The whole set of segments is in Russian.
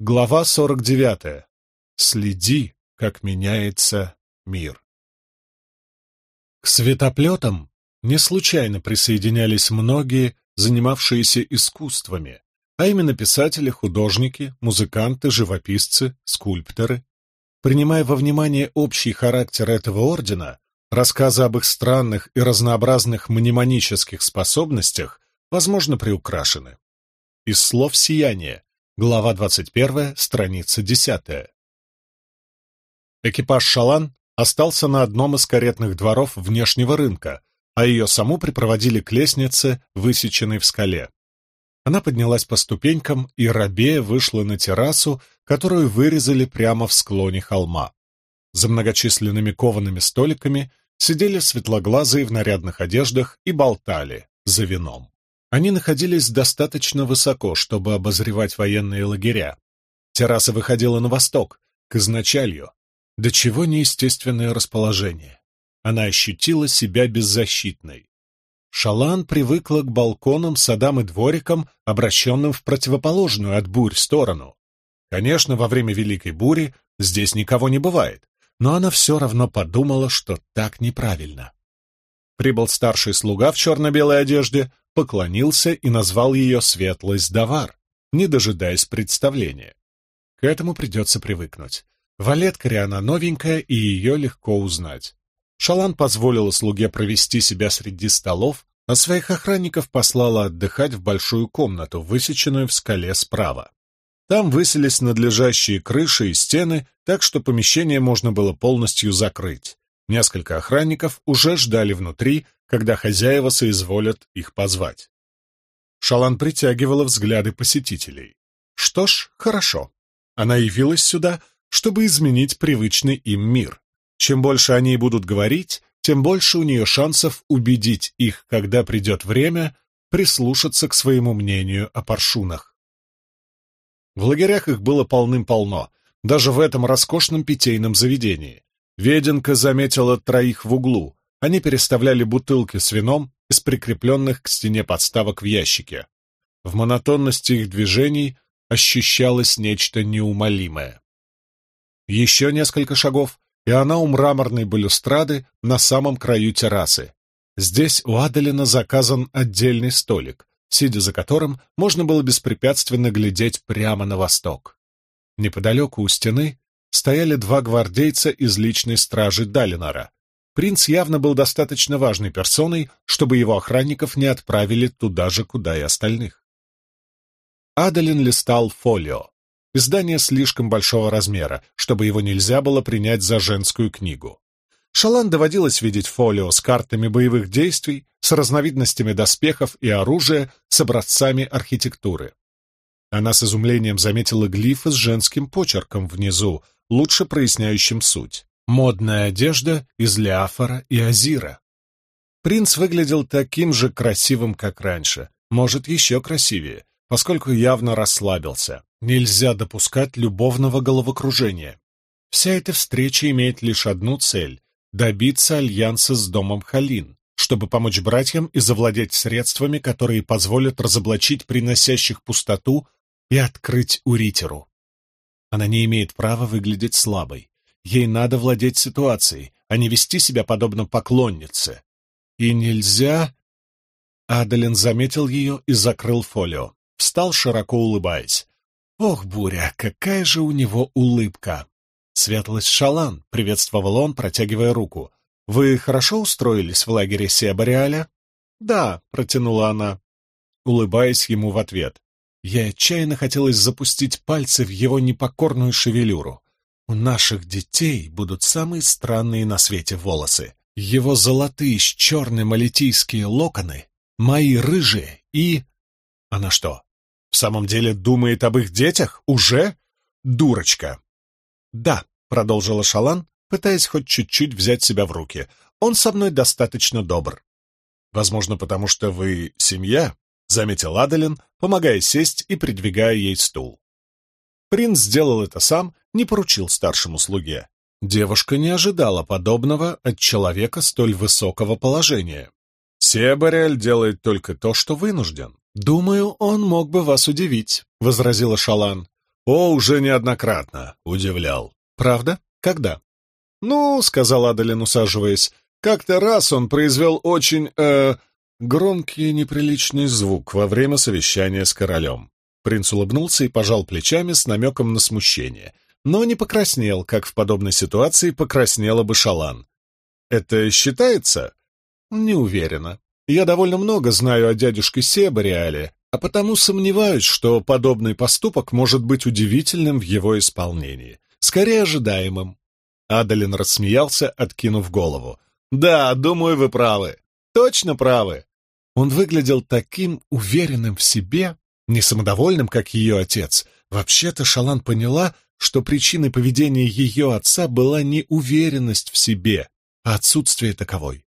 Глава 49. Следи, как меняется мир. К светоплетам не случайно присоединялись многие, занимавшиеся искусствами, а именно писатели, художники, музыканты, живописцы, скульпторы. Принимая во внимание общий характер этого ордена, рассказы об их странных и разнообразных мнемонических способностях, возможно, приукрашены. Из слов сияния Глава 21, страница 10. Экипаж «Шалан» остался на одном из каретных дворов внешнего рынка, а ее саму припроводили к лестнице, высеченной в скале. Она поднялась по ступенькам и рабея вышла на террасу, которую вырезали прямо в склоне холма. За многочисленными коваными столиками сидели светлоглазые в нарядных одеждах и болтали за вином. Они находились достаточно высоко, чтобы обозревать военные лагеря. Терраса выходила на восток, к изначалью. До чего неестественное расположение. Она ощутила себя беззащитной. Шалан привыкла к балконам, садам и дворикам, обращенным в противоположную от бурь сторону. Конечно, во время Великой бури здесь никого не бывает, но она все равно подумала, что так неправильно. Прибыл старший слуга в черно-белой одежде, поклонился и назвал ее Светлость Давар, не дожидаясь представления. К этому придется привыкнуть. В Олеткаре она новенькая, и ее легко узнать. Шалан позволила слуге провести себя среди столов, а своих охранников послала отдыхать в большую комнату, высеченную в скале справа. Там высились надлежащие крыши и стены, так что помещение можно было полностью закрыть. Несколько охранников уже ждали внутри, когда хозяева соизволят их позвать. Шалан притягивала взгляды посетителей. Что ж, хорошо. Она явилась сюда, чтобы изменить привычный им мир. Чем больше они будут говорить, тем больше у нее шансов убедить их, когда придет время, прислушаться к своему мнению о паршунах. В лагерях их было полным-полно, даже в этом роскошном питейном заведении. Веденка заметила троих в углу, они переставляли бутылки с вином из прикрепленных к стене подставок в ящике. В монотонности их движений ощущалось нечто неумолимое. Еще несколько шагов, и она у мраморной балюстрады на самом краю террасы. Здесь у Аделина заказан отдельный столик, сидя за которым можно было беспрепятственно глядеть прямо на восток. Неподалеку у стены стояли два гвардейца из личной стражи Далинора, Принц явно был достаточно важной персоной, чтобы его охранников не отправили туда же, куда и остальных. Адалин листал фолио. Издание слишком большого размера, чтобы его нельзя было принять за женскую книгу. Шалан доводилось видеть фолио с картами боевых действий, с разновидностями доспехов и оружия, с образцами архитектуры. Она с изумлением заметила глифы с женским почерком внизу, лучше проясняющим суть. Модная одежда из Леафора и Азира. Принц выглядел таким же красивым, как раньше, может, еще красивее, поскольку явно расслабился. Нельзя допускать любовного головокружения. Вся эта встреча имеет лишь одну цель — добиться альянса с домом Халин, чтобы помочь братьям и завладеть средствами, которые позволят разоблачить приносящих пустоту и открыть Уритеру. Она не имеет права выглядеть слабой. Ей надо владеть ситуацией, а не вести себя подобно поклоннице. И нельзя... Адалин заметил ее и закрыл фолио. Встал, широко улыбаясь. «Ох, Буря, какая же у него улыбка!» «Светлость Шалан», — приветствовал он, протягивая руку. «Вы хорошо устроились в лагере Себариаля?» «Да», — протянула она, улыбаясь ему в ответ. Ей отчаянно хотелось запустить пальцы в его непокорную шевелюру. У наших детей будут самые странные на свете волосы. Его золотые с черным алитийские локоны, мои рыжие и... Она что, в самом деле думает об их детях? Уже? Дурочка. Да, продолжила Шалан, пытаясь хоть чуть-чуть взять себя в руки. Он со мной достаточно добр. Возможно, потому что вы семья, заметил Адалин, помогая сесть и придвигая ей стул. Принц сделал это сам, не поручил старшему слуге. Девушка не ожидала подобного от человека столь высокого положения. «Себариэль делает только то, что вынужден». «Думаю, он мог бы вас удивить», — возразила Шалан. «О, уже неоднократно», — удивлял. «Правда? Когда?» «Ну», — сказал Адалин, усаживаясь, — «как-то раз он произвел очень, э, громкий и неприличный звук во время совещания с королем». Принц улыбнулся и пожал плечами с намеком на смущение, но не покраснел, как в подобной ситуации покраснела бы Шалан. «Это считается?» «Не уверена. Я довольно много знаю о дядюшке Себариале, а потому сомневаюсь, что подобный поступок может быть удивительным в его исполнении, скорее ожидаемым. Адалин рассмеялся, откинув голову. «Да, думаю, вы правы. Точно правы». Он выглядел таким уверенным в себе, не самодовольным, как ее отец. Вообще-то Шалан поняла, что причиной поведения ее отца была не уверенность в себе, а отсутствие таковой.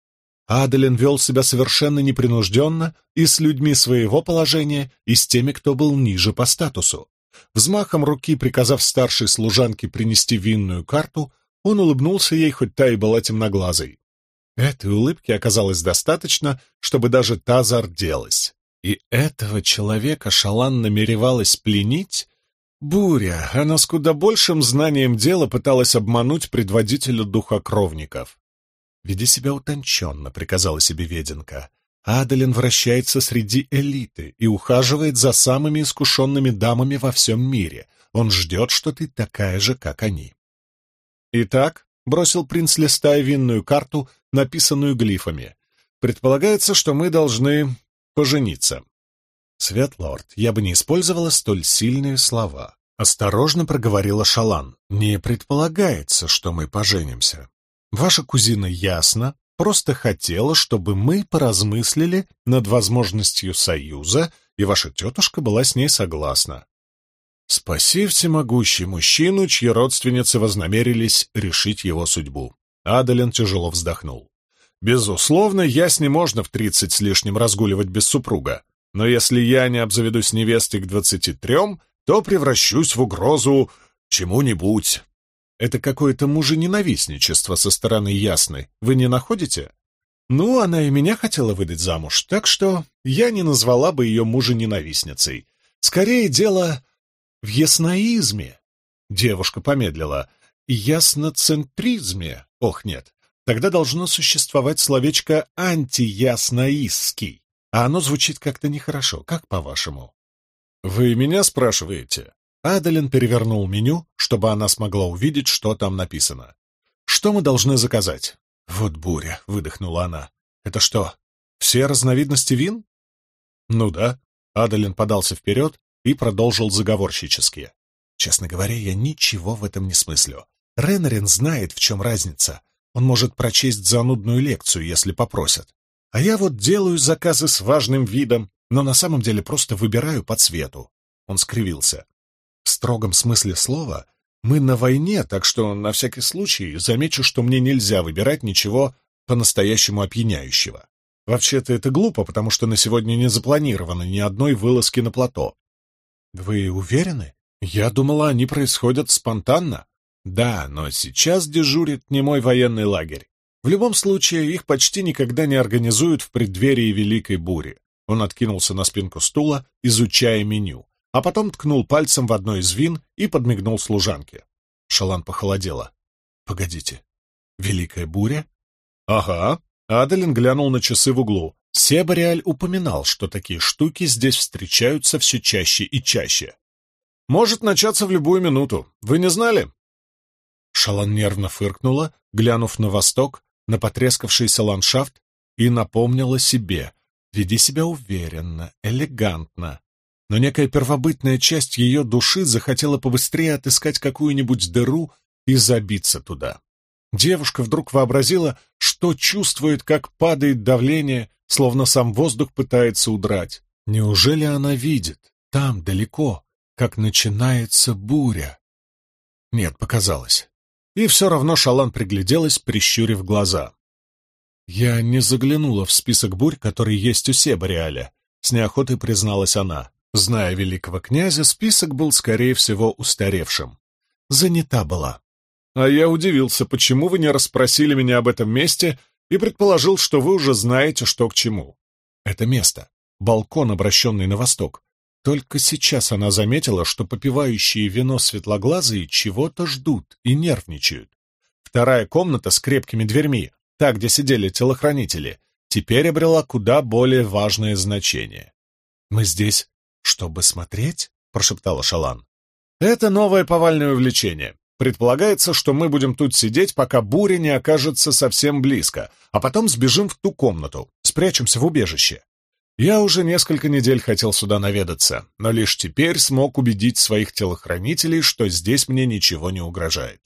Адалин вел себя совершенно непринужденно и с людьми своего положения, и с теми, кто был ниже по статусу. Взмахом руки, приказав старшей служанке принести винную карту, он улыбнулся ей, хоть та и была темноглазой. Этой улыбки оказалось достаточно, чтобы даже та зарделась. И этого человека Шалан намеревалась пленить? Буря, она с куда большим знанием дела пыталась обмануть предводителя духокровников. «Веди себя утонченно», — приказала себе Веденка. Адалин вращается среди элиты и ухаживает за самыми искушенными дамами во всем мире. Он ждет, что ты такая же, как они. «Итак», — бросил принц, листая винную карту, написанную глифами, «предполагается, что мы должны пожениться». «Светлорд, я бы не использовала столь сильные слова», — осторожно проговорила Шалан. «Не предполагается, что мы поженимся. Ваша кузина ясно, просто хотела, чтобы мы поразмыслили над возможностью союза, и ваша тетушка была с ней согласна. Спаси всемогущий мужчину, чьи родственницы вознамерились решить его судьбу. Адален тяжело вздохнул. Безусловно, я с ним можно в тридцать с лишним разгуливать без супруга, но если я не обзаведусь невестой к двадцати трем, то превращусь в угрозу чему-нибудь. Это какое-то мужененавистничество со стороны Ясны, вы не находите? Ну, она и меня хотела выдать замуж, так что я не назвала бы ее мужененавистницей. Скорее, дело в ясноизме. Девушка помедлила. Ясноцентризме? Ох, нет. Тогда должно существовать словечко «антиясноистский», а оно звучит как-то нехорошо. Как по-вашему? «Вы меня спрашиваете?» Адалин перевернул меню, чтобы она смогла увидеть, что там написано. «Что мы должны заказать?» «Вот буря», — выдохнула она. «Это что, все разновидности вин?» «Ну да». Адалин подался вперед и продолжил заговорщически. «Честно говоря, я ничего в этом не смыслю. Ренарин знает, в чем разница. Он может прочесть занудную лекцию, если попросят. А я вот делаю заказы с важным видом, но на самом деле просто выбираю по цвету». Он скривился. В строгом смысле слова мы на войне, так что на всякий случай замечу, что мне нельзя выбирать ничего по-настоящему опьяняющего. Вообще-то это глупо, потому что на сегодня не запланировано ни одной вылазки на плато. Вы уверены? Я думала, они происходят спонтанно. Да, но сейчас дежурит не мой военный лагерь. В любом случае, их почти никогда не организуют в преддверии Великой Бури. Он откинулся на спинку стула, изучая меню а потом ткнул пальцем в одно из вин и подмигнул служанке. Шалан похолодела. «Погодите, Великая буря?» «Ага». Адалин глянул на часы в углу. Себариаль упоминал, что такие штуки здесь встречаются все чаще и чаще. «Может начаться в любую минуту. Вы не знали?» Шалан нервно фыркнула, глянув на восток, на потрескавшийся ландшафт, и напомнила себе. «Веди себя уверенно, элегантно но некая первобытная часть ее души захотела побыстрее отыскать какую-нибудь дыру и забиться туда. Девушка вдруг вообразила, что чувствует, как падает давление, словно сам воздух пытается удрать. Неужели она видит, там, далеко, как начинается буря? Нет, показалось. И все равно Шалан пригляделась, прищурив глаза. «Я не заглянула в список бурь, который есть у Себариаля», — с неохотой призналась она. Зная великого князя, список был, скорее всего, устаревшим. Занята была. А я удивился, почему вы не расспросили меня об этом месте и предположил, что вы уже знаете, что к чему. Это место. Балкон, обращенный на восток. Только сейчас она заметила, что попивающие вино светлоглазые чего-то ждут и нервничают. Вторая комната с крепкими дверьми, та, где сидели телохранители, теперь обрела куда более важное значение. «Мы здесь, чтобы смотреть?» — прошептала Шалан. «Это новое повальное увлечение. Предполагается, что мы будем тут сидеть, пока буря не окажется совсем близко, а потом сбежим в ту комнату, спрячемся в убежище. Я уже несколько недель хотел сюда наведаться, но лишь теперь смог убедить своих телохранителей, что здесь мне ничего не угрожает.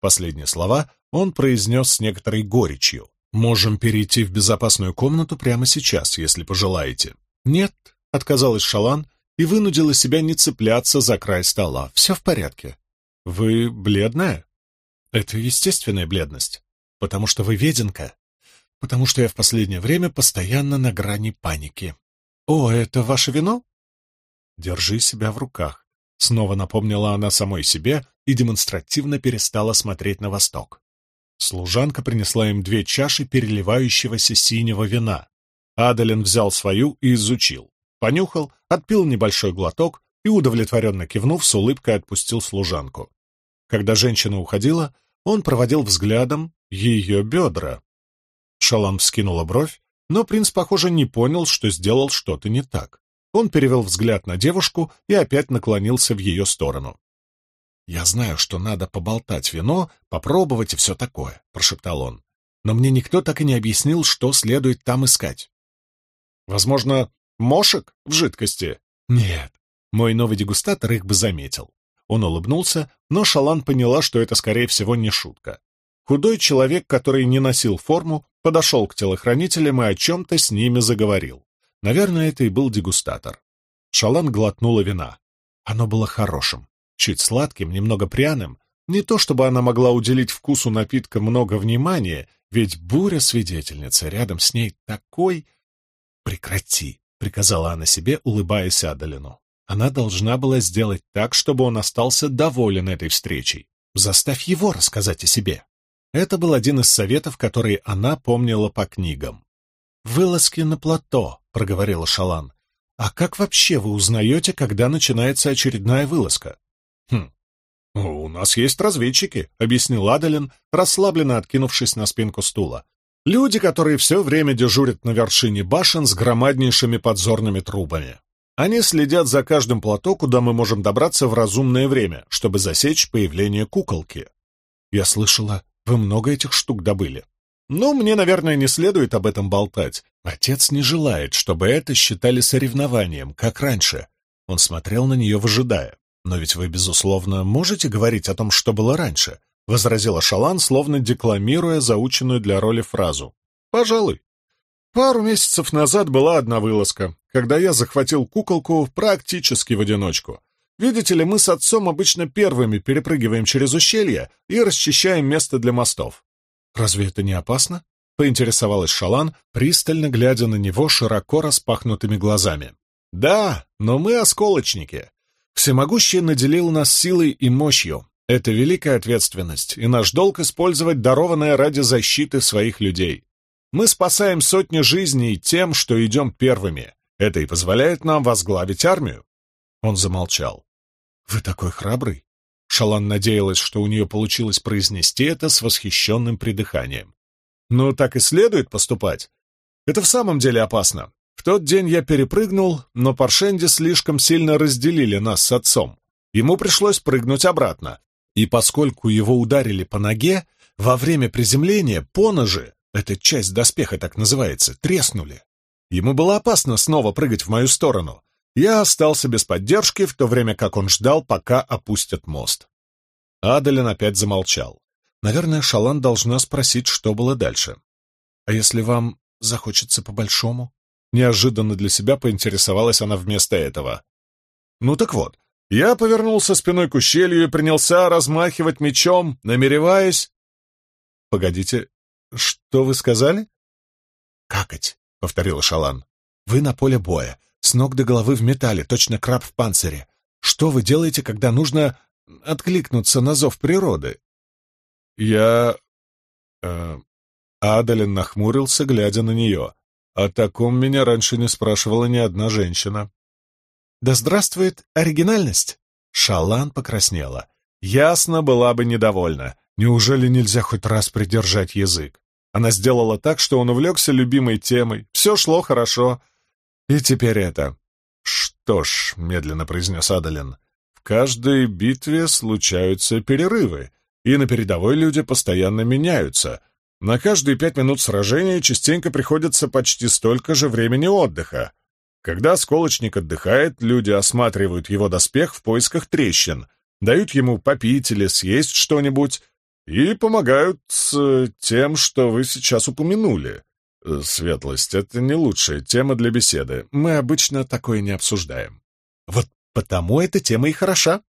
Последние слова он произнес с некоторой горечью. «Можем перейти в безопасную комнату прямо сейчас, если пожелаете». «Нет», — отказалась Шалан и вынудила себя не цепляться за край стола. «Все в порядке». «Вы бледная?» «Это естественная бледность, потому что вы веденка потому что я в последнее время постоянно на грани паники. «О, это ваше вино?» «Держи себя в руках», — снова напомнила она самой себе и демонстративно перестала смотреть на восток. Служанка принесла им две чаши переливающегося синего вина. Адалин взял свою и изучил. Понюхал, отпил небольшой глоток и, удовлетворенно кивнув, с улыбкой отпустил служанку. Когда женщина уходила, он проводил взглядом ее бедра, Шалам вскинула бровь, но принц, похоже, не понял, что сделал что-то не так. Он перевел взгляд на девушку и опять наклонился в ее сторону. «Я знаю, что надо поболтать вино, попробовать и все такое», — прошептал он. «Но мне никто так и не объяснил, что следует там искать». «Возможно, мошек в жидкости?» «Нет, мой новый дегустатор их бы заметил». Он улыбнулся, но Шалан поняла, что это, скорее всего, не шутка. Худой человек, который не носил форму, подошел к телохранителям и о чем-то с ними заговорил. Наверное, это и был дегустатор. Шалан глотнула вина. Оно было хорошим, чуть сладким, немного пряным. Не то чтобы она могла уделить вкусу напитка много внимания, ведь буря-свидетельница рядом с ней такой... «Прекрати», — приказала она себе, улыбаясь Адалину. Она должна была сделать так, чтобы он остался доволен этой встречей. Заставь его рассказать о себе. Это был один из советов, которые она помнила по книгам. «Вылазки на плато», — проговорила Шалан. «А как вообще вы узнаете, когда начинается очередная вылазка?» «Хм, «У нас есть разведчики», — объяснил Адалин, расслабленно откинувшись на спинку стула. «Люди, которые все время дежурят на вершине башен с громаднейшими подзорными трубами. Они следят за каждым плато, куда мы можем добраться в разумное время, чтобы засечь появление куколки». Я слышала, вы много этих штук добыли. Ну, мне, наверное, не следует об этом болтать. Отец не желает, чтобы это считали соревнованием, как раньше. Он смотрел на нее, выжидая. Но ведь вы, безусловно, можете говорить о том, что было раньше, — возразила Шалан, словно декламируя заученную для роли фразу. «Пожалуй. Пару месяцев назад была одна вылазка, когда я захватил куколку практически в одиночку. Видите ли, мы с отцом обычно первыми перепрыгиваем через ущелье и расчищаем место для мостов. Разве это не опасно? Поинтересовалась Шалан, пристально глядя на него широко распахнутыми глазами. Да, но мы осколочники. Всемогущий наделил нас силой и мощью. Это великая ответственность, и наш долг использовать дарованное ради защиты своих людей. Мы спасаем сотни жизней тем, что идем первыми. Это и позволяет нам возглавить армию. Он замолчал. «Вы такой храбрый!» Шалан надеялась, что у нее получилось произнести это с восхищенным придыханием. «Ну, так и следует поступать. Это в самом деле опасно. В тот день я перепрыгнул, но Паршенди слишком сильно разделили нас с отцом. Ему пришлось прыгнуть обратно. И поскольку его ударили по ноге, во время приземления поножи, эта часть доспеха так называется, треснули. Ему было опасно снова прыгать в мою сторону, я остался без поддержки, в то время как он ждал, пока опустят мост. Адалин опять замолчал. Наверное, Шалан должна спросить, что было дальше. «А если вам захочется по-большому?» Неожиданно для себя поинтересовалась она вместо этого. «Ну так вот, я повернулся спиной к ущелью и принялся размахивать мечом, намереваясь...» «Погодите, что вы сказали?» «Какать», — повторила Шалан. «Вы на поле боя, с ног до головы в металле, точно краб в панцире. Что вы делаете, когда нужно откликнуться на зов природы? Я... Э, Адалин нахмурился, глядя на нее. О таком меня раньше не спрашивала ни одна женщина. Да здравствует оригинальность!» Шалан покраснела. Ясно, была бы недовольна. Неужели нельзя хоть раз придержать язык? Она сделала так, что он увлекся любимой темой. Все шло хорошо. И теперь это. «Что ж», — медленно произнес Адалин, — «в каждой битве случаются перерывы, и на передовой люди постоянно меняются. На каждые пять минут сражения частенько приходится почти столько же времени отдыха. Когда осколочник отдыхает, люди осматривают его доспех в поисках трещин, дают ему попить или съесть что-нибудь и помогают с тем, что вы сейчас упомянули. Светлость — это не лучшая тема для беседы. Мы обычно такое не обсуждаем. Вот потому эта тема и хороша.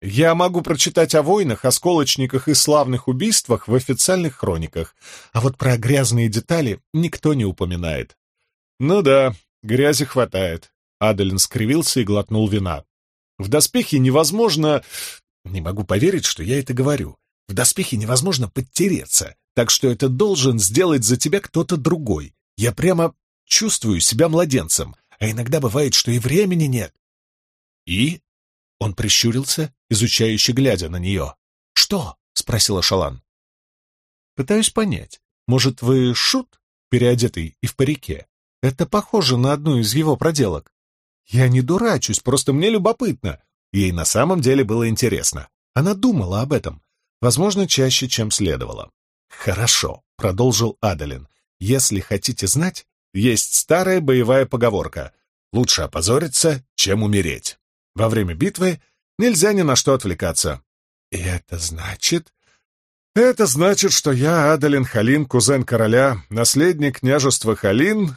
Я могу прочитать о войнах, осколочниках и славных убийствах в официальных хрониках, а вот про грязные детали никто не упоминает. Ну да, грязи хватает. Адалин скривился и глотнул вина. В доспехе невозможно... Не могу поверить, что я это говорю. В доспехе невозможно подтереться, так что это должен сделать за тебя кто-то другой. Я прямо чувствую себя младенцем, а иногда бывает, что и времени нет. И он прищурился, изучающе глядя на нее. «Что?» — спросила Шалан. «Пытаюсь понять. Может, вы шут, переодетый и в парике? Это похоже на одну из его проделок. Я не дурачусь, просто мне любопытно». Ей на самом деле было интересно. Она думала об этом, возможно, чаще, чем следовало. «Хорошо», — продолжил Адалин. «Если хотите знать, есть старая боевая поговорка «Лучше опозориться, чем умереть». Во время битвы нельзя ни на что отвлекаться. И это значит... Это значит, что я, Адалин Халин, кузен короля, наследник княжества Халин,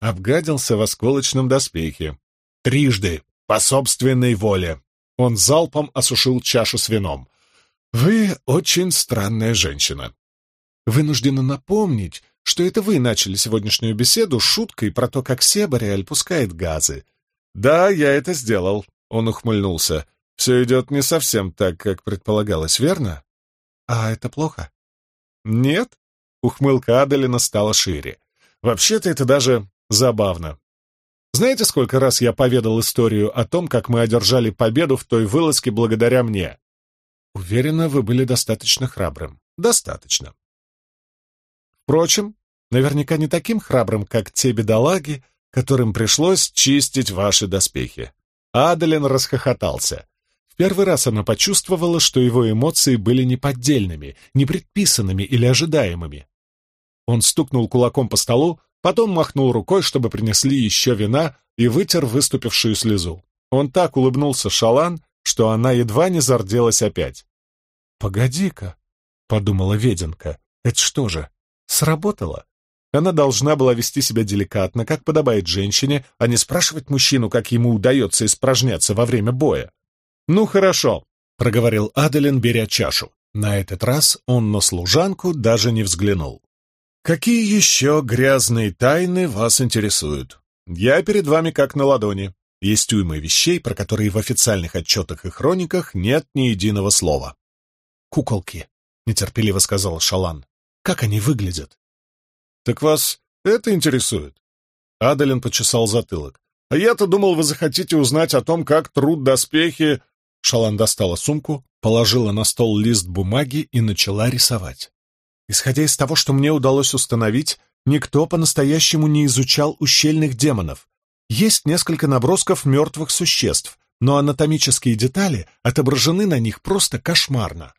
обгадился в осколочном доспехе. Трижды, по собственной воле. Он залпом осушил чашу с вином. «Вы очень странная женщина. Вынуждена напомнить, что это вы начали сегодняшнюю беседу шуткой про то, как Себариаль пускает газы. Да, я это сделал. Он ухмыльнулся. «Все идет не совсем так, как предполагалось, верно?» «А это плохо?» «Нет». Ухмылка Аделина стала шире. «Вообще-то это даже забавно. Знаете, сколько раз я поведал историю о том, как мы одержали победу в той вылазке благодаря мне?» «Уверена, вы были достаточно храбрым». «Достаточно». Впрочем, наверняка не таким храбрым, как те бедолаги, которым пришлось чистить ваши доспехи. Адалин расхохотался. В первый раз она почувствовала, что его эмоции были неподдельными, непредписанными или ожидаемыми. Он стукнул кулаком по столу, потом махнул рукой, чтобы принесли еще вина, и вытер выступившую слезу. Он так улыбнулся Шалан, что она едва не зарделась опять. «Погоди-ка», — подумала Веденка, — «это что же, сработало?» Она должна была вести себя деликатно, как подобает женщине, а не спрашивать мужчину, как ему удается испражняться во время боя. «Ну, хорошо», — проговорил Аделин, беря чашу. На этот раз он на служанку даже не взглянул. «Какие еще грязные тайны вас интересуют? Я перед вами как на ладони. Есть уйма вещей, про которые в официальных отчетах и хрониках нет ни единого слова». «Куколки», — нетерпеливо сказал Шалан. «Как они выглядят?» «Так вас это интересует?» Адалин почесал затылок. «А я-то думал, вы захотите узнать о том, как труд доспехи...» Шалан достала сумку, положила на стол лист бумаги и начала рисовать. Исходя из того, что мне удалось установить, никто по-настоящему не изучал ущельных демонов. Есть несколько набросков мертвых существ, но анатомические детали отображены на них просто кошмарно.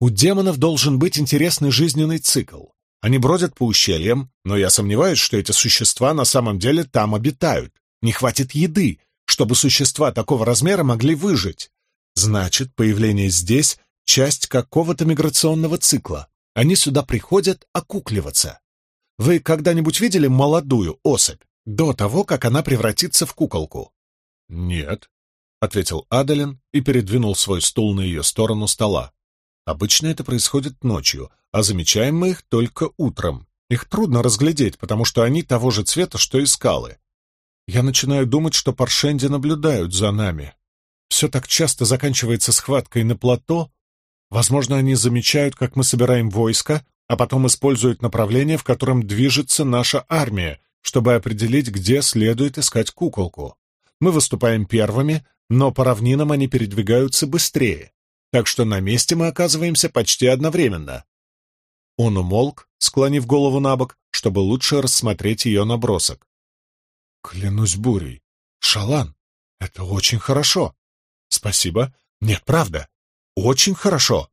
У демонов должен быть интересный жизненный цикл. Они бродят по ущельям, но я сомневаюсь, что эти существа на самом деле там обитают. Не хватит еды, чтобы существа такого размера могли выжить. Значит, появление здесь — часть какого-то миграционного цикла. Они сюда приходят окукливаться. Вы когда-нибудь видели молодую особь до того, как она превратится в куколку? Нет, — ответил Адалин и передвинул свой стул на ее сторону стола. Обычно это происходит ночью, а замечаем мы их только утром. Их трудно разглядеть, потому что они того же цвета, что и скалы. Я начинаю думать, что паршенди наблюдают за нами. Все так часто заканчивается схваткой на плато. Возможно, они замечают, как мы собираем войско, а потом используют направление, в котором движется наша армия, чтобы определить, где следует искать куколку. Мы выступаем первыми, но по равнинам они передвигаются быстрее, так что на месте мы оказываемся почти одновременно. Он умолк, склонив голову на бок, чтобы лучше рассмотреть ее набросок. «Клянусь бурей. Шалан, это очень хорошо. Спасибо. Нет, правда. Очень хорошо».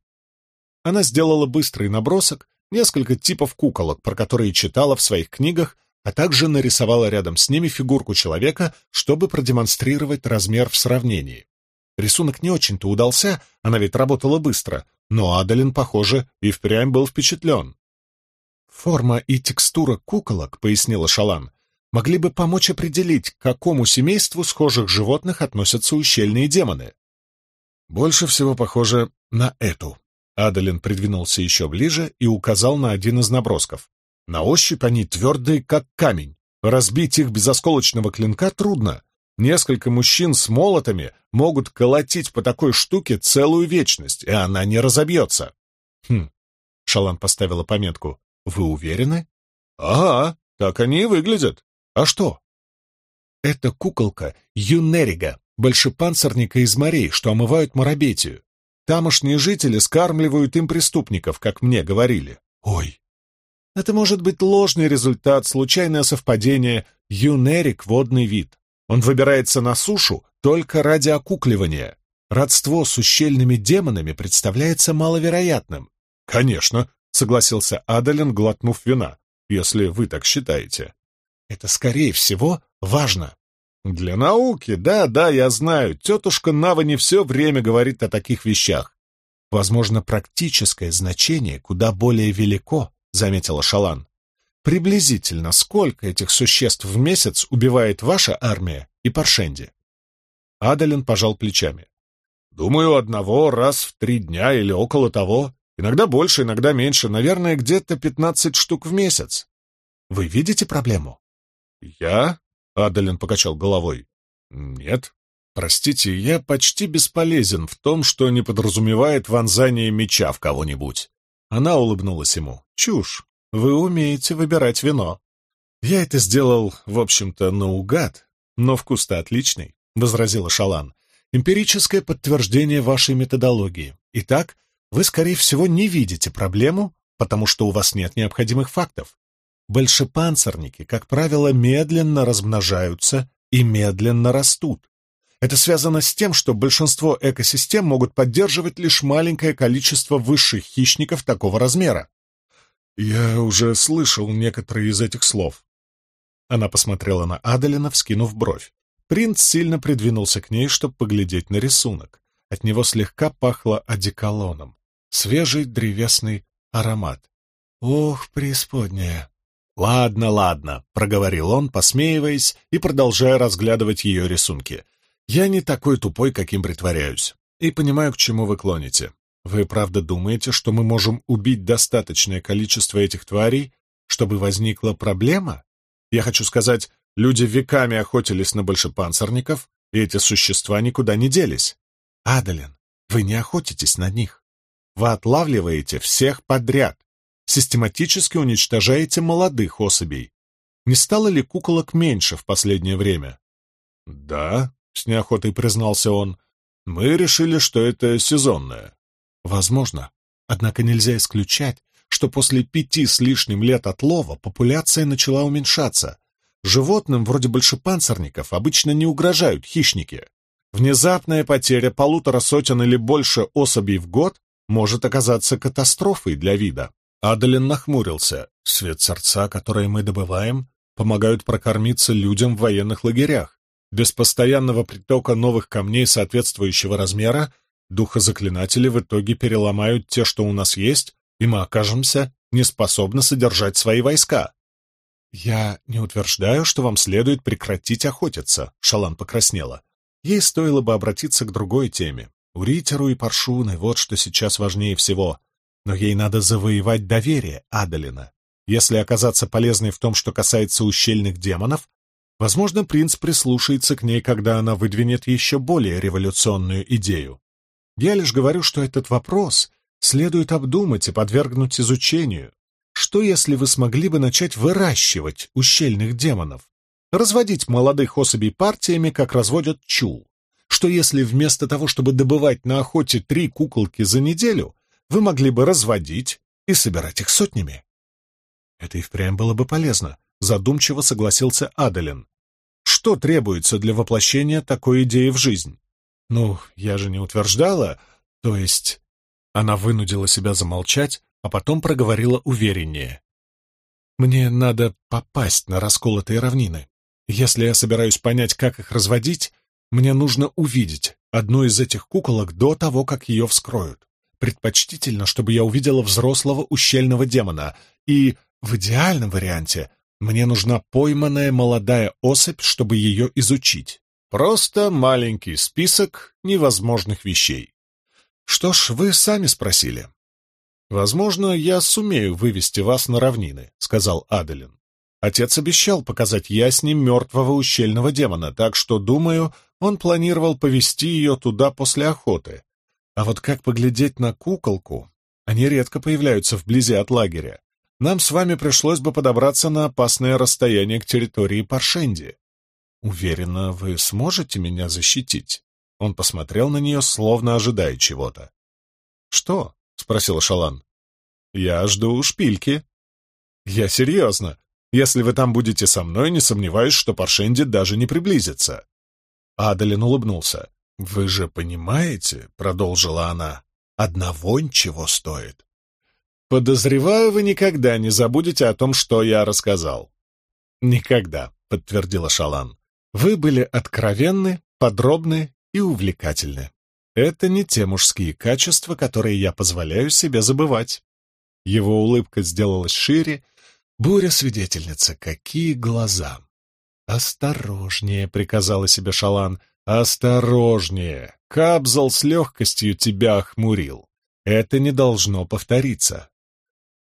Она сделала быстрый набросок, несколько типов куколок, про которые читала в своих книгах, а также нарисовала рядом с ними фигурку человека, чтобы продемонстрировать размер в сравнении. Рисунок не очень-то удался, она ведь работала быстро, но Адалин, похоже, и впрямь был впечатлен. «Форма и текстура куколок», — пояснила Шалан, «могли бы помочь определить, к какому семейству схожих животных относятся ущельные демоны». «Больше всего похоже на эту». Адалин придвинулся еще ближе и указал на один из набросков. На ощупь они твердые, как камень. Разбить их без осколочного клинка трудно. Несколько мужчин с молотами могут колотить по такой штуке целую вечность, и она не разобьется. Хм, Шалан поставила пометку. Вы уверены? Ага, так они и выглядят. А что? Это куколка Юнерига, большепанцирника из морей, что омывают Марабетию. Тамошние жители скармливают им преступников, как мне говорили. Ой, это может быть ложный результат, случайное совпадение, юнерик — водный вид. Он выбирается на сушу только ради окукливания. Родство с ущельными демонами представляется маловероятным. «Конечно», — согласился Адалин, глотнув вина, «если вы так считаете». «Это, скорее всего, важно». «Для науки, да-да, я знаю. Тетушка Нава не все время говорит о таких вещах. Возможно, практическое значение куда более велико, заметила Шалан. Приблизительно сколько этих существ в месяц убивает ваша армия и Паршенди? Адалин пожал плечами. Думаю, одного раз в три дня или около того. Иногда больше, иногда меньше. Наверное, где-то пятнадцать штук в месяц. Вы видите проблему? Я? Адалин покачал головой. Нет. Простите, я почти бесполезен в том, что не подразумевает вонзание меча в кого-нибудь. Она улыбнулась ему. «Чушь. Вы умеете выбирать вино». «Я это сделал, в общем-то, наугад, но вкус-то отличный», — возразила Шалан. «Эмпирическое подтверждение вашей методологии. Итак, вы, скорее всего, не видите проблему, потому что у вас нет необходимых фактов. Большепанцирники, как правило, медленно размножаются и медленно растут. Это связано с тем, что большинство экосистем могут поддерживать лишь маленькое количество высших хищников такого размера. Я уже слышал некоторые из этих слов. Она посмотрела на Адалина, вскинув бровь. Принц сильно придвинулся к ней, чтобы поглядеть на рисунок. От него слегка пахло одеколоном. Свежий древесный аромат. «Ох, преисподняя!» «Ладно, ладно», — проговорил он, посмеиваясь и продолжая разглядывать ее рисунки. Я не такой тупой, каким притворяюсь, и понимаю, к чему вы клоните. Вы правда думаете, что мы можем убить достаточное количество этих тварей, чтобы возникла проблема? Я хочу сказать, люди веками охотились на большепанцирников, и эти существа никуда не делись. Адалин, вы не охотитесь на них. Вы отлавливаете всех подряд, систематически уничтожаете молодых особей. Не стало ли куколок меньше в последнее время? Да, — с неохотой признался он. «Мы решили, что это сезонное». «Возможно. Однако нельзя исключать, что после пяти с лишним лет отлова популяция начала уменьшаться. Животным, вроде большепанцирников, обычно не угрожают хищники. Внезапная потеря полутора сотен или больше особей в год может оказаться катастрофой для вида». Адалин нахмурился. «Свет сердца, который мы добываем, помогают прокормиться людям в военных лагерях. Без постоянного притока новых камней соответствующего размера духозаклинатели в итоге переломают те, что у нас есть, и мы окажемся неспособны содержать свои войска. «Я не утверждаю, что вам следует прекратить охотиться», — Шалан покраснела. Ей стоило бы обратиться к другой теме. Уритеру и Паршуны — вот что сейчас важнее всего. Но ей надо завоевать доверие Адалина. Если оказаться полезной в том, что касается ущельных демонов, Возможно, принц прислушается к ней, когда она выдвинет еще более революционную идею. Я лишь говорю, что этот вопрос следует обдумать и подвергнуть изучению. Что, если вы смогли бы начать выращивать ущельных демонов? разводить молодых особей партиями, как разводят чул. Что если вместо того, чтобы добывать на охоте три куколки за неделю, вы могли бы разводить и собирать их сотнями? Это и впрямь было бы полезно, задумчиво согласился Аделин. Что требуется для воплощения такой идеи в жизнь? Ну, я же не утверждала, то есть... Она вынудила себя замолчать, а потом проговорила увереннее. Мне надо попасть на расколотые равнины. Если я собираюсь понять, как их разводить, мне нужно увидеть одну из этих куколок до того, как ее вскроют. Предпочтительно, чтобы я увидела взрослого ущельного демона, и, в идеальном варианте, мне нужна пойманная молодая особь, чтобы ее изучить. Просто маленький список невозможных вещей. Что ж, вы сами спросили. «Возможно, я сумею вывести вас на равнины», — сказал Аделин. Отец обещал показать ясне мертвого ущельного демона, так что, думаю, он планировал повести ее туда после охоты. А вот как поглядеть на куколку? Они редко появляются вблизи от лагеря. Нам с вами пришлось бы подобраться на опасное расстояние к территории Паршенди. Уверена, вы сможете меня защитить? Он посмотрел на нее, словно ожидая чего-то. «Что?» — спросила Шалан. «Я жду шпильки». «Я серьезно. Если вы там будете со мной, не сомневаюсь, что Паршенди даже не приблизится». Адалин улыбнулся. «Вы же понимаете, — продолжила она, — одного чего стоит. Подозреваю, вы никогда не забудете о том, что я рассказал». «Никогда», — подтвердила Шалан. «Вы были откровенны, подробны и увлекательны. Это не те мужские качества, которые я позволяю себе забывать». Его улыбка сделалась шире. «Буря свидетельница, какие глаза!» «Осторожнее», — приказала себе Шалан, — «осторожнее! Кабзал с легкостью тебя охмурил. Это не должно повториться».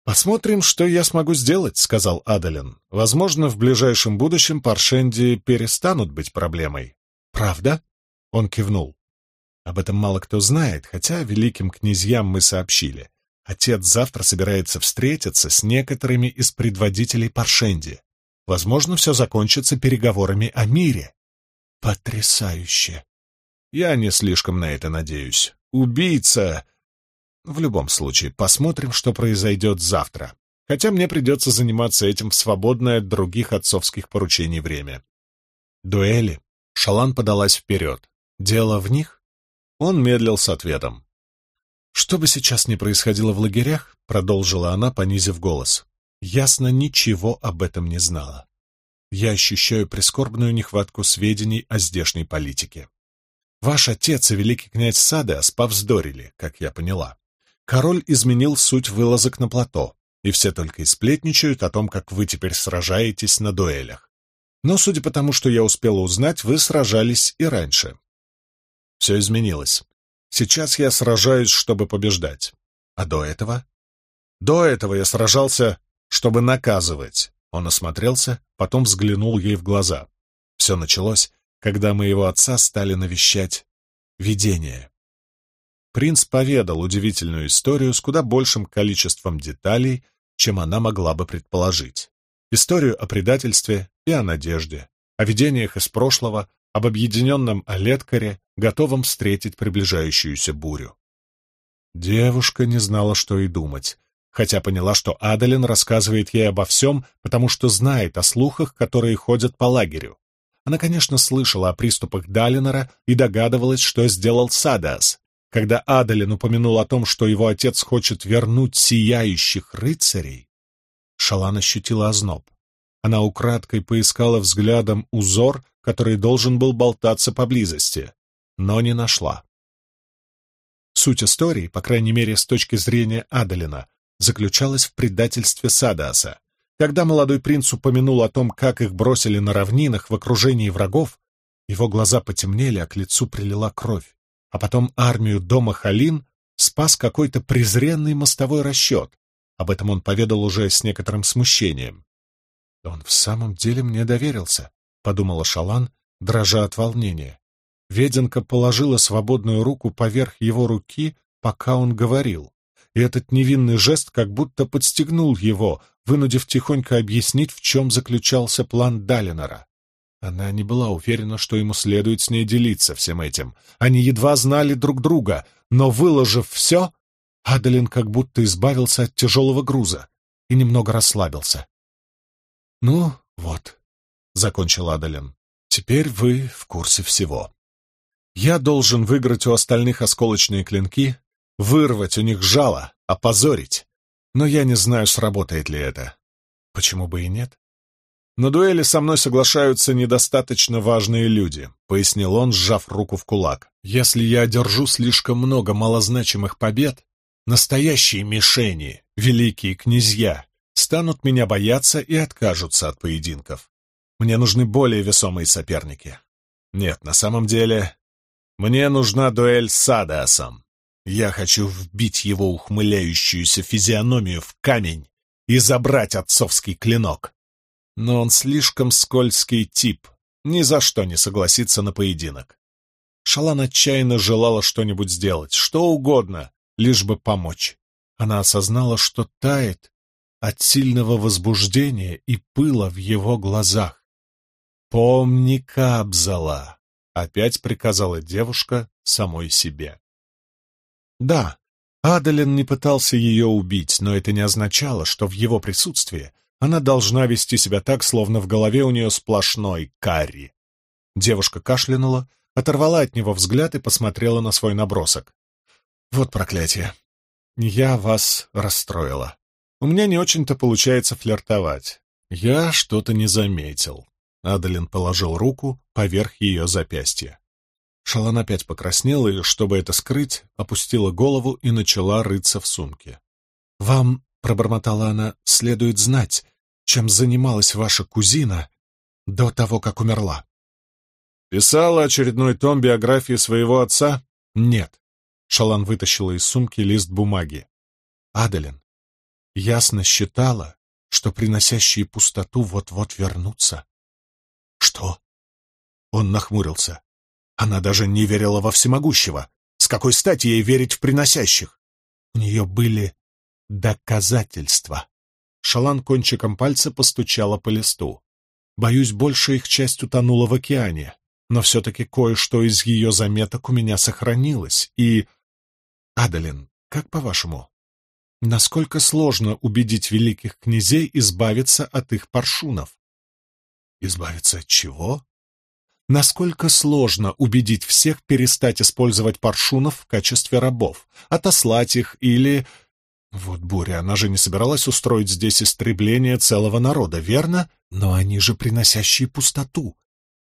«Посмотрим, что я смогу сделать», — сказал Адалин. «Возможно, в ближайшем будущем Паршенди перестанут быть проблемой». «Правда?» — он кивнул. «Об этом мало кто знает, хотя великим князьям мы сообщили. Отец завтра собирается встретиться с некоторыми из предводителей Паршенди. Возможно, все закончится переговорами о мире. Потрясающе! Я не слишком на это надеюсь. Убийца... В любом случае, посмотрим, что произойдет завтра. Хотя мне придется заниматься этим в свободное от других отцовских поручений время. Дуэли. Шалан подалась вперед. Дело в них? Он медлил с ответом. «Что бы сейчас ни происходило в лагерях», — продолжила она, понизив голос, — «ясно ничего об этом не знала. Я ощущаю прискорбную нехватку сведений о здешней политике. Ваш отец и великий князь Садеас повздорили, как я поняла. Король изменил суть вылазок на плато, и все только и сплетничают о том, как вы теперь сражаетесь на дуэлях. Но, судя по тому, что я успела узнать, вы сражались и раньше. Все изменилось. Сейчас я сражаюсь, чтобы побеждать. А до этого? До этого я сражался, чтобы наказывать. Он осмотрелся, потом взглянул ей в глаза. Все началось, когда моего отца стали навещать видения. Принц поведал удивительную историю с куда большим количеством деталей, чем она могла бы предположить. Историю о предательстве и о надежде, о видениях из прошлого, об объединенном Олеткаре, готовом встретить приближающуюся бурю. Девушка не знала, что и думать, хотя поняла, что Адалин рассказывает ей обо всем, потому что знает о слухах, которые ходят по лагерю. Она, конечно, слышала о приступах Далинора и догадывалась, что сделал Садас. Когда Адалин упомянул о том, что его отец хочет вернуть сияющих рыцарей, Шалан ощутила озноб. Она украдкой поискала взглядом узор, который должен был болтаться поблизости, но не нашла. Суть истории, по крайней мере с точки зрения Адалина, заключалась в предательстве Садаса. Когда молодой принц упомянул о том, как их бросили на равнинах в окружении врагов, его глаза потемнели, а к лицу прилила кровь. А потом армию дома Халин спас какой-то презренный мостовой расчет. Об этом он поведал уже с некоторым смущением. Он в самом деле мне доверился, — подумала Шалан, дрожа от волнения. Веденка положила свободную руку поверх его руки, пока он говорил, и этот невинный жест как будто подстегнул его, вынудив тихонько объяснить, в чем заключался план Далинора. Она не была уверена, что ему следует с ней делиться всем этим. Они едва знали друг друга, но, выложив все, Адалин как будто избавился от тяжелого груза и немного расслабился. «Ну, вот», — закончил Адалин, — «теперь вы в курсе всего. Я должен выиграть у остальных осколочные клинки, вырвать у них жало, опозорить. Но я не знаю, сработает ли это. Почему бы и нет? На дуэли со мной соглашаются недостаточно важные люди, пояснил он, сжав руку в кулак. Если я одержу слишком много малозначимых побед, настоящие мишени, великие князья, станут меня бояться и откажутся от поединков. Мне нужны более весомые соперники. Нет, на самом деле, мне нужна дуэль с Адасом. Я хочу вбить его ухмыляющуюся физиономию в камень и забрать отцовский клинок. Но он слишком скользкий тип, ни за что не согласится на поединок. Шалан отчаянно желала что-нибудь сделать, что угодно, лишь бы помочь. Она осознала, что тает от сильного возбуждения и пыла в его глазах. «Помни Кабзала!» — опять приказала девушка самой себе. Да, Адалин не пытался ее убить, но это не означало, что в его присутствии она должна вести себя так, словно в голове у нее сплошной карри. Девушка кашлянула, оторвала от него взгляд и посмотрела на свой набросок. «Вот проклятие! Я вас расстроила. У меня не очень-то получается флиртовать. Я что-то не заметил». Адалин положил руку поверх ее запястья. Шалан опять покраснела и, чтобы это скрыть, опустила голову и начала рыться в сумке. «Вам, — пробормотала она, — следует знать, чем занималась ваша кузина до того, как умерла». «Писала очередной том биографии своего отца?» «Нет». Шалан вытащила из сумки лист бумаги. «Адалин, ясно считала, что приносящие пустоту вот-вот вернутся». «Что?» Он нахмурился. Она даже не верила во всемогущего. С какой стати ей верить в приносящих? У нее были доказательства. Шалан кончиком пальца постучала по листу. Боюсь, большая их часть утонула в океане, но все-таки кое-что из ее заметок у меня сохранилось, и... Адалин, как по-вашему, насколько сложно убедить великих князей избавиться от их паршунов? Избавиться от чего? Насколько сложно убедить всех перестать использовать паршунов в качестве рабов, отослать их или... Вот буря, она же не собиралась устроить здесь истребление целого народа, верно? Но они же приносящие пустоту.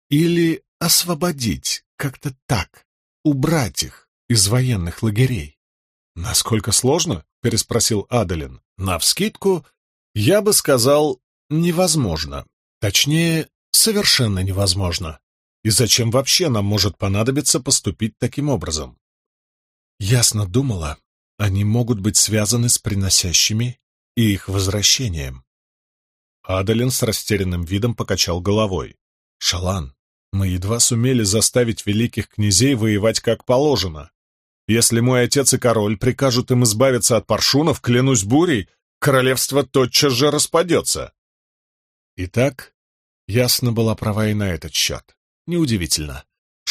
Или освободить, как-то так, убрать их из военных лагерей. «Насколько сложно?» — переспросил Адалин. «Навскидку, я бы сказал, невозможно. Точнее, совершенно невозможно. И зачем вообще нам может понадобиться поступить таким образом? Ясно думала, они могут быть связаны с приносящими и их возвращением. Адалин с растерянным видом покачал головой. «Шалан, мы едва сумели заставить великих князей воевать как положено. Если мой отец и король прикажут им избавиться от паршунов, клянусь бурей, королевство тотчас же распадется». Итак, ясно была права и на этот счет. Неудивительно.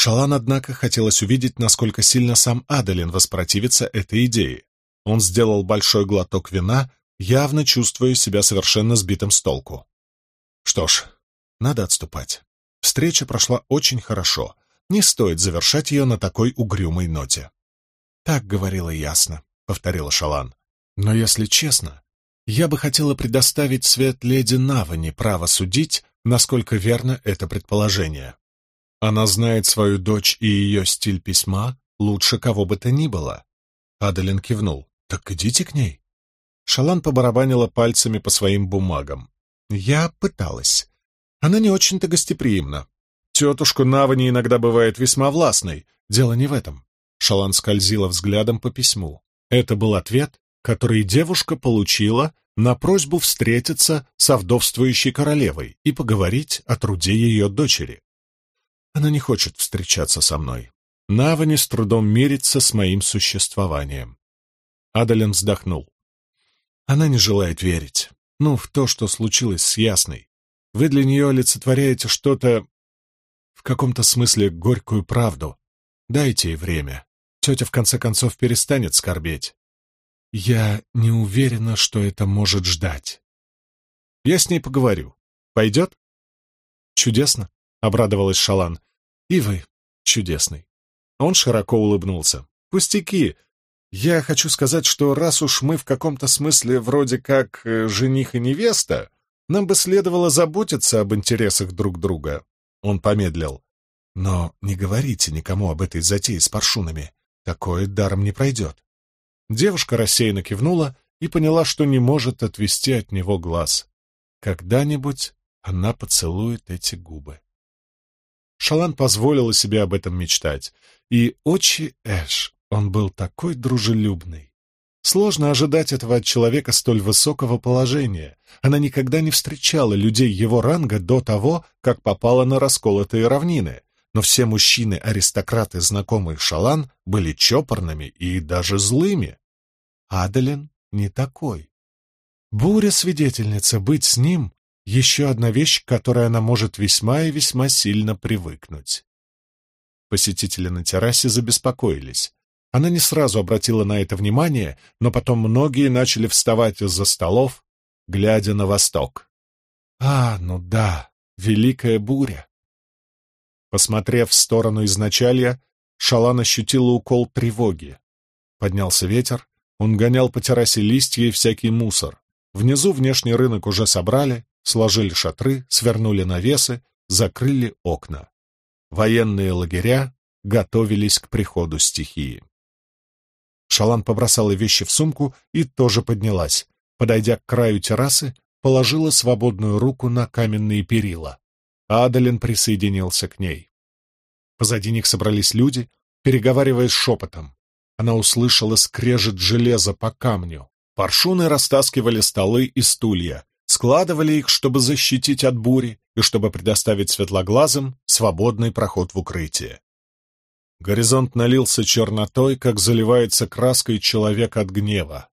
Шалан, однако, хотелось увидеть, насколько сильно сам Адалин воспротивится этой идее. Он сделал большой глоток вина, явно чувствуя себя совершенно сбитым с толку. Что ж, надо отступать. Встреча прошла очень хорошо. Не стоит завершать ее на такой угрюмой ноте. «Так говорила ясно», — повторила Шалан. «Но если честно, я бы хотела предоставить свет леди Навани право судить, насколько верно это предположение. Она знает свою дочь и ее стиль письма лучше кого бы то ни было. Адалин кивнул. «Так идите к ней». Шалан побарабанила пальцами по своим бумагам. «Я пыталась. Она не очень-то гостеприимна. Тетушка Навани иногда бывает весьма властной. Дело не в этом». Шалан скользила взглядом по письму. Это был ответ, который девушка получила на просьбу встретиться со вдовствующей королевой и поговорить о труде ее дочери. Она не хочет встречаться со мной. Навани с трудом мирится с моим существованием. Адален вздохнул. Она не желает верить. Ну, в то, что случилось с Ясной. Вы для нее олицетворяете что-то в каком-то смысле горькую правду. Дайте ей время. Тетя в конце концов перестанет скорбеть. Я не уверена, что это может ждать. Я с ней поговорю. Пойдет? Чудесно, — обрадовалась Шалан. И вы чудесный. Он широко улыбнулся. Пустяки. Я хочу сказать, что раз уж мы в каком-то смысле вроде как э, жених и невеста, нам бы следовало заботиться об интересах друг друга. Он помедлил. Но не говорите никому об этой затее с паршунами. Такое даром не пройдет. Девушка рассеянно кивнула и поняла, что не может отвести от него глаз. Когда-нибудь она поцелует эти губы. Шалан позволила себе об этом мечтать. И очи Эш, он был такой дружелюбный. Сложно ожидать этого от человека столь высокого положения. Она никогда не встречала людей его ранга до того, как попала на расколотые равнины. Но все мужчины-аристократы, знакомые Шалан, были чопорными и даже злыми. Адалин не такой. Буря-свидетельница, быть с ним — еще одна вещь, к которой она может весьма и весьма сильно привыкнуть. Посетители на террасе забеспокоились. Она не сразу обратила на это внимание, но потом многие начали вставать из-за столов, глядя на восток. А, ну да, великая буря. Посмотрев в сторону изначалья, Шалан ощутила укол тревоги. Поднялся ветер, он гонял по террасе листья и всякий мусор. Внизу внешний рынок уже собрали, сложили шатры, свернули навесы, закрыли окна. Военные лагеря готовились к приходу стихии. Шалан побросала вещи в сумку и тоже поднялась. Подойдя к краю террасы, положила свободную руку на каменные перила. Адалин присоединился к ней. Позади них собрались люди, переговариваясь шепотом. Она услышала скрежет железа по камню. Паршуны растаскивали столы и стулья, складывали их, чтобы защитить от бури и чтобы предоставить светлоглазым свободный проход в укрытие. Горизонт налился чернотой, как заливается краской человек от гнева.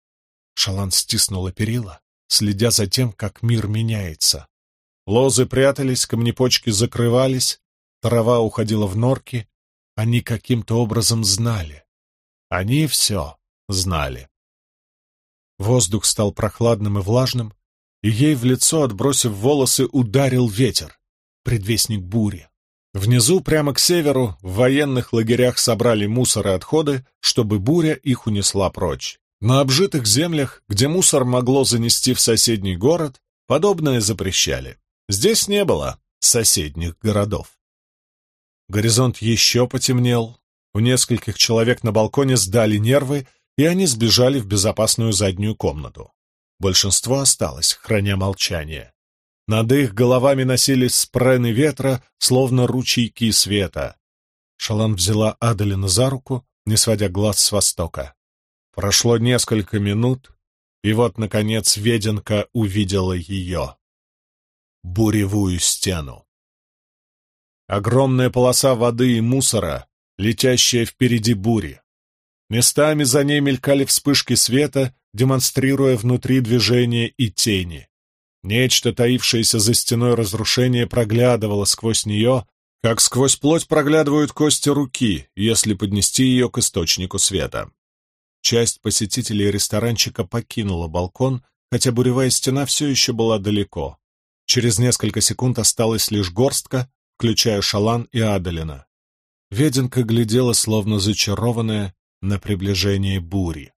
Шалан стиснула перила, следя за тем, как мир меняется. Лозы прятались, камнепочки закрывались, трава уходила в норки. Они каким-то образом знали. Они все знали. Воздух стал прохладным и влажным, и ей в лицо, отбросив волосы, ударил ветер, предвестник бури. Внизу, прямо к северу, в военных лагерях собрали мусор и отходы, чтобы буря их унесла прочь. На обжитых землях, где мусор могло занести в соседний город, подобное запрещали. Здесь не было соседних городов. Горизонт еще потемнел, у нескольких человек на балконе сдали нервы, и они сбежали в безопасную заднюю комнату. Большинство осталось, храня молчание. Над их головами носились спрены ветра, словно ручейки света. Шалан взяла Адалина за руку, не сводя глаз с востока. Прошло несколько минут, и вот, наконец, Веденка увидела ее. Буревую стену. Огромная полоса воды и мусора летящая впереди бури. Местами за ней мелькали вспышки света, демонстрируя внутри движения и тени. Нечто, таившееся за стеной разрушения, проглядывало сквозь нее, как сквозь плоть проглядывают кости руки, если поднести ее к источнику света. Часть посетителей ресторанчика покинула балкон, хотя буревая стена все еще была далеко. Через несколько секунд осталась лишь горстка, включая Шалан и Адалина. Веденка глядела, словно зачарованная, на приближение бури.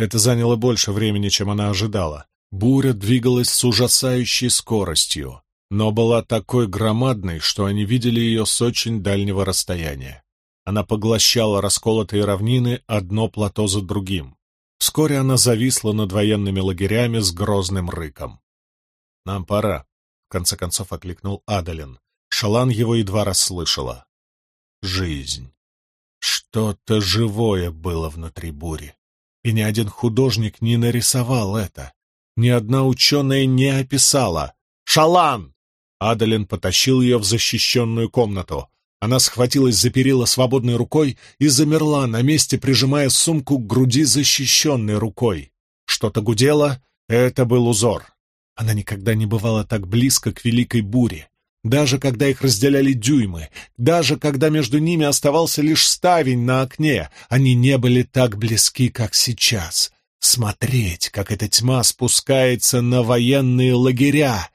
Это заняло больше времени, чем она ожидала. Буря двигалась с ужасающей скоростью, но была такой громадной, что они видели ее с очень дальнего расстояния. Она поглощала расколотые равнины одно плато за другим. Вскоре она зависла над военными лагерями с грозным рыком. «Нам пора», — в конце концов окликнул Адалин. Шалан его едва расслышала жизнь. Что-то живое было внутри бури. И ни один художник не нарисовал это. Ни одна ученая не описала. «Шалан!» Адалин потащил ее в защищенную комнату. Она схватилась за перила свободной рукой и замерла на месте, прижимая сумку к груди защищенной рукой. Что-то гудело, это был узор. Она никогда не бывала так близко к великой буре. Даже когда их разделяли дюймы, даже когда между ними оставался лишь ставень на окне, они не были так близки, как сейчас. Смотреть, как эта тьма спускается на военные лагеря.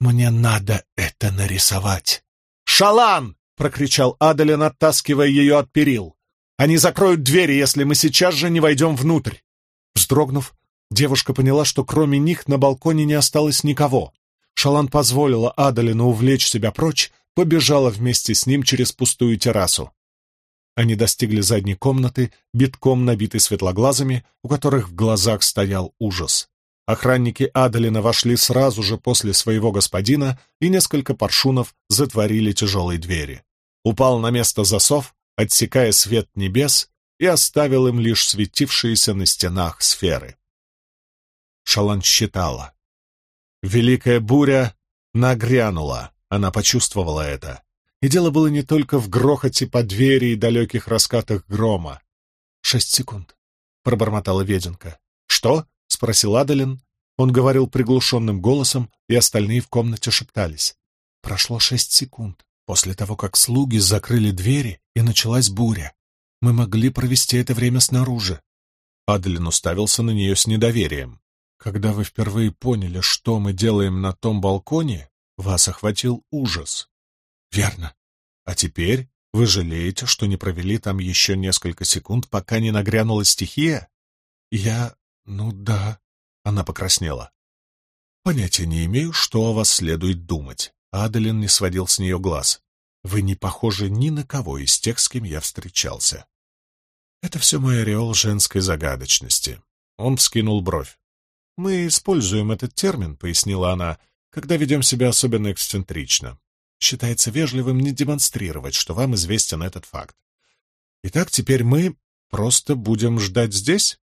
Мне надо это нарисовать. «Шалан!» — прокричал Адалин, оттаскивая ее от перил. «Они закроют двери, если мы сейчас же не войдем внутрь!» Вздрогнув, девушка поняла, что кроме них на балконе не осталось никого. Шалан позволила Адалину увлечь себя прочь, побежала вместе с ним через пустую террасу. Они достигли задней комнаты, битком набитой светлоглазами, у которых в глазах стоял ужас. Охранники Адалина вошли сразу же после своего господина, и несколько паршунов затворили тяжелые двери. Упал на место засов, отсекая свет небес, и оставил им лишь светившиеся на стенах сферы. Шалан считала. Великая буря нагрянула, она почувствовала это. И дело было не только в грохоте по двери и далеких раскатах грома. «Шесть секунд», — пробормотала Веденка. «Что?» — спросил Адалин. Он говорил приглушенным голосом, и остальные в комнате шептались. «Прошло шесть секунд после того, как слуги закрыли двери, и началась буря. Мы могли провести это время снаружи». Адалин уставился на нее с недоверием. Когда вы впервые поняли, что мы делаем на том балконе, вас охватил ужас. Верно. А теперь вы жалеете, что не провели там еще несколько секунд, пока не нагрянула стихия? Я... ну да. Она покраснела. Понятия не имею, что о вас следует думать. Аделин не сводил с нее глаз. Вы не похожи ни на кого из тех, с кем я встречался. Это все мой ореол женской загадочности. Он вскинул бровь. «Мы используем этот термин», — пояснила она, — «когда ведем себя особенно эксцентрично. Считается вежливым не демонстрировать, что вам известен этот факт. Итак, теперь мы просто будем ждать здесь?»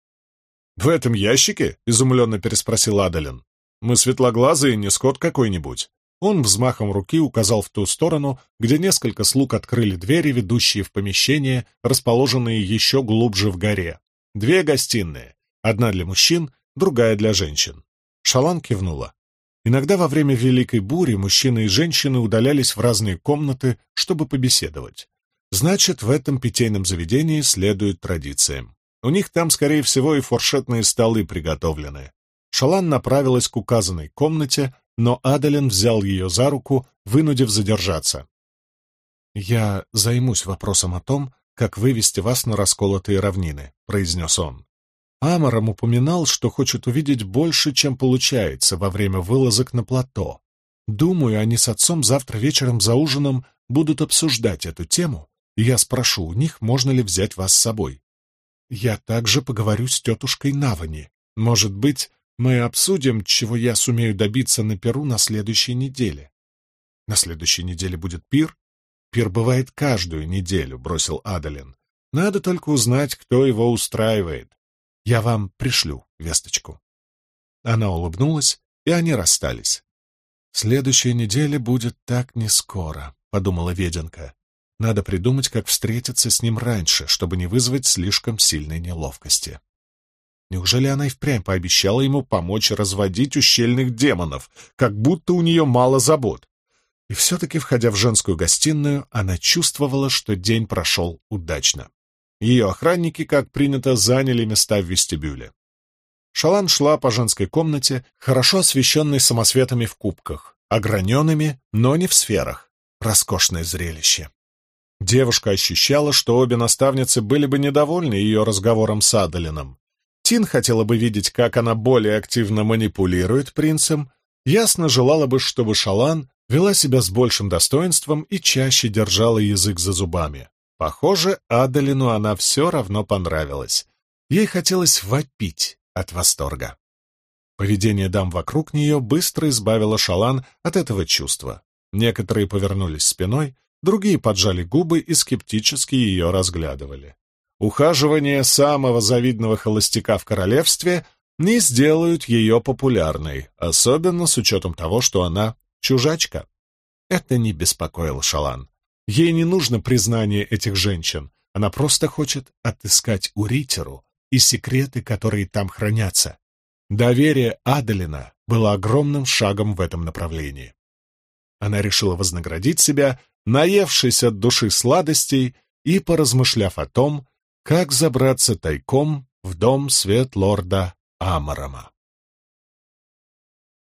«В этом ящике?» — изумленно переспросил Адалин. «Мы светлоглазые, не скот какой-нибудь». Он взмахом руки указал в ту сторону, где несколько слуг открыли двери, ведущие в помещение, расположенные еще глубже в горе. Две гостиные, одна для мужчин, другая для женщин. Шалан кивнула. Иногда во время Великой Бури мужчины и женщины удалялись в разные комнаты, чтобы побеседовать. Значит, в этом питейном заведении следует традициям. У них там, скорее всего, и фуршетные столы приготовлены. Шалан направилась к указанной комнате, но Адалин взял ее за руку, вынудив задержаться. «Я займусь вопросом о том, как вывести вас на расколотые равнины», — произнес он. Амаром упоминал, что хочет увидеть больше, чем получается во время вылазок на плато. Думаю, они с отцом завтра вечером за ужином будут обсуждать эту тему, и я спрошу у них, можно ли взять вас с собой. Я также поговорю с тетушкой Навани. Может быть, мы обсудим, чего я сумею добиться на Перу на следующей неделе. На следующей неделе будет пир? Пир бывает каждую неделю, бросил Адалин. Надо только узнать, кто его устраивает. Я вам пришлю весточку». Она улыбнулась, и они расстались. «Следующая неделя будет так не скоро», — подумала Веденка. «Надо придумать, как встретиться с ним раньше, чтобы не вызвать слишком сильной неловкости». Неужели она и впрямь пообещала ему помочь разводить ущельных демонов, как будто у нее мало забот? И все-таки, входя в женскую гостиную, она чувствовала, что день прошел удачно. Ее охранники, как принято, заняли места в вестибюле. Шалан шла по женской комнате, хорошо освещенной самосветами в кубках, ограненными, но не в сферах. Роскошное зрелище. Девушка ощущала, что обе наставницы были бы недовольны ее разговором с Адалином. Тин хотела бы видеть, как она более активно манипулирует принцем, ясно желала бы, чтобы Шалан вела себя с большим достоинством и чаще держала язык за зубами. Похоже, Адалину она все равно понравилась. Ей хотелось вопить от восторга. Поведение дам вокруг нее быстро избавило Шалан от этого чувства. Некоторые повернулись спиной, другие поджали губы и скептически ее разглядывали. Ухаживание самого завидного холостяка в королевстве не сделают ее популярной, особенно с учетом того, что она чужачка. Это не беспокоило Шалан. Ей не нужно признание этих женщин, она просто хочет отыскать Уритеру и секреты, которые там хранятся. Доверие Адалина было огромным шагом в этом направлении. она решила вознаградить себя, наевшись от души сладостей и поразмышляв о том, как забраться тайком в дом свет лорда Амарама.